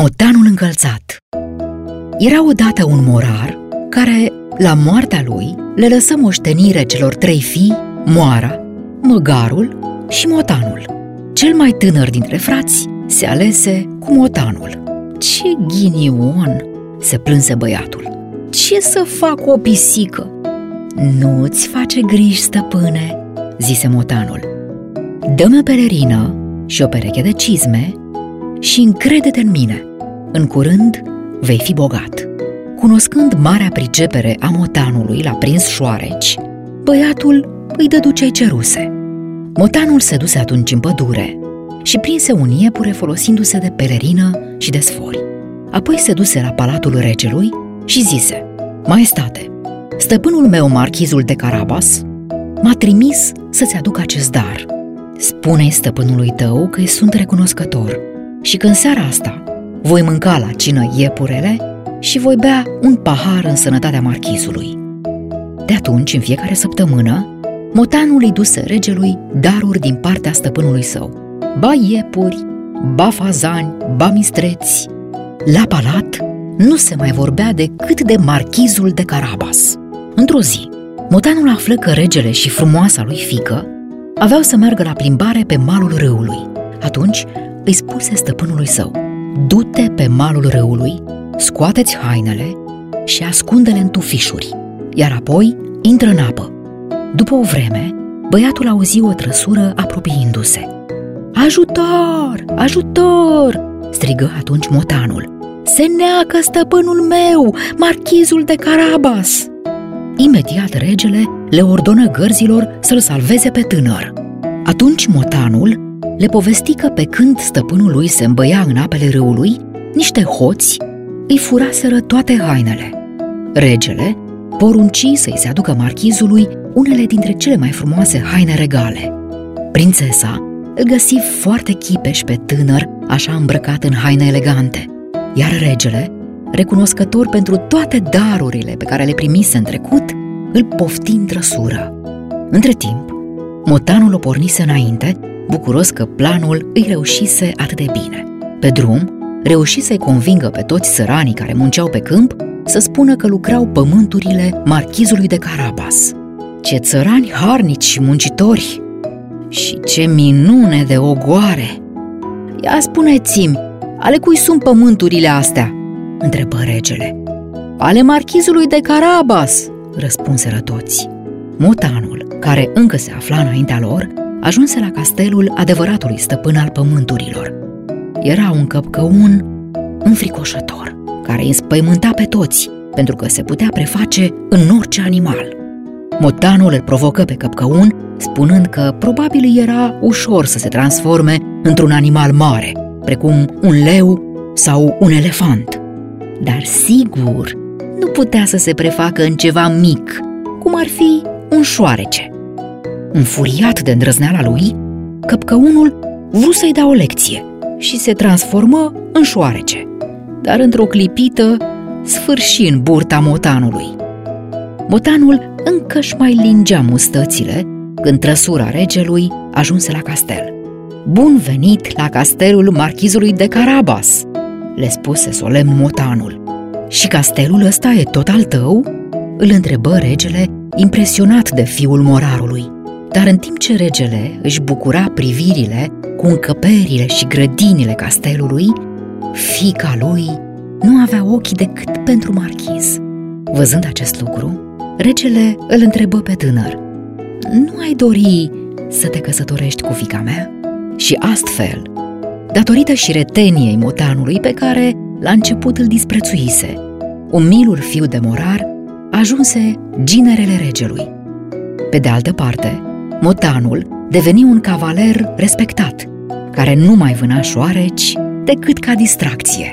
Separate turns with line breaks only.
Motanul încălțat Era odată un morar care, la moartea lui, le lăsă moștenire celor trei fii, Moara, Măgarul și Motanul. Cel mai tânăr dintre frați se alese cu Motanul. Ce ghinion! se plânse băiatul. Ce să fac cu o pisică? Nu-ți face griji, stăpâne, zise Motanul. Dă-mi o pelerină și o pereche de cizme și încrede-te în mine. În curând vei fi bogat. Cunoscând marea pricepere a motanului la prins șoareci, băiatul îi dădu ce ceruse. Motanul se duse atunci în pădure și prinse un iepure folosindu-se de pelerină și de sfori. Apoi se duse la palatul regelui și zise, Maestate, stăpânul meu, marchizul de Carabas, m-a trimis să-ți aduc acest dar. Spune-i stăpânului tău că îi sunt recunoscător și că în seara asta voi mânca la cină iepurele și voi bea un pahar în sănătatea marchizului. De atunci, în fiecare săptămână, motanul îi duse regelui daruri din partea stăpânului său. Ba iepuri, ba fazani, ba mistreți. La palat nu se mai vorbea decât de marchizul de Carabas. Într-o zi, motanul află că regele și frumoasa lui fică aveau să meargă la plimbare pe malul râului. Atunci îi spuse stăpânului său, du-te pe malul râului, scoateți hainele și ascunde-le în tufișuri, iar apoi intră în apă. După o vreme, băiatul auzi o trăsură apropiindu-se. Ajutor! Ajutor! strigă atunci motanul. Se neacă stăpânul meu, marchizul de Carabas! Imediat regele le ordonă gărzilor să-l salveze pe tânăr. Atunci motanul le povesti că pe când stăpânul lui se îmbăia în apele râului, niște hoți îi furaseră toate hainele. Regele porunci să-i se aducă marchizului unele dintre cele mai frumoase haine regale. Prințesa îl găsi foarte chipeș pe tânăr, așa îmbrăcat în haine elegante, iar regele, recunoscător pentru toate darurile pe care le primise în trecut, îl pofti în trăsură. Între timp, motanul o pornise înainte bucuros că planul îi reușise atât de bine. Pe drum, reuși să-i convingă pe toți săranii care munceau pe câmp să spună că lucrau pământurile marchizului de Carabas. Ce țărani harnici și muncitori! Și ce minune de ogoare! Ia spuneți-mi, ale cui sunt pământurile astea? întrebă regele. Ale marchizului de Carabas, răspunseră toți. Motanul, care încă se afla înaintea lor, ajunse la castelul adevăratului stăpân al pământurilor. Era un căpcăun înfricoșător, care îi înspăimânta pe toți, pentru că se putea preface în orice animal. Motanul îl provocă pe căpcăun, spunând că probabil era ușor să se transforme într-un animal mare, precum un leu sau un elefant. Dar sigur, nu putea să se prefacă în ceva mic, cum ar fi un șoarece. Înfuriat de îndrăzneala lui, căpcăunul vrut să-i dea o lecție și se transformă în șoarece, dar într-o clipită sfârși în burta motanului. Motanul încă își mai lingea mustățile când trăsura regelui ajunse la castel. Bun venit la castelul marchizului de Carabas, le spuse solemn motanul. Și castelul ăsta e tot al tău? Îl întrebă regele, impresionat de fiul morarului. Dar în timp ce regele își bucura privirile cu încăperile și grădinile castelului, fica lui nu avea ochii decât pentru marchiz. Văzând acest lucru, regele îl întrebă pe tânăr, Nu ai dori să te căsătorești cu fica mea? Și astfel, datorită și reteniei motanului pe care la început îl disprețuise, umilul fiu de morar ajunse ginerele regelui. Pe de altă parte, Motanul deveni un cavaler respectat, care nu mai vâna șoareci decât ca distracție.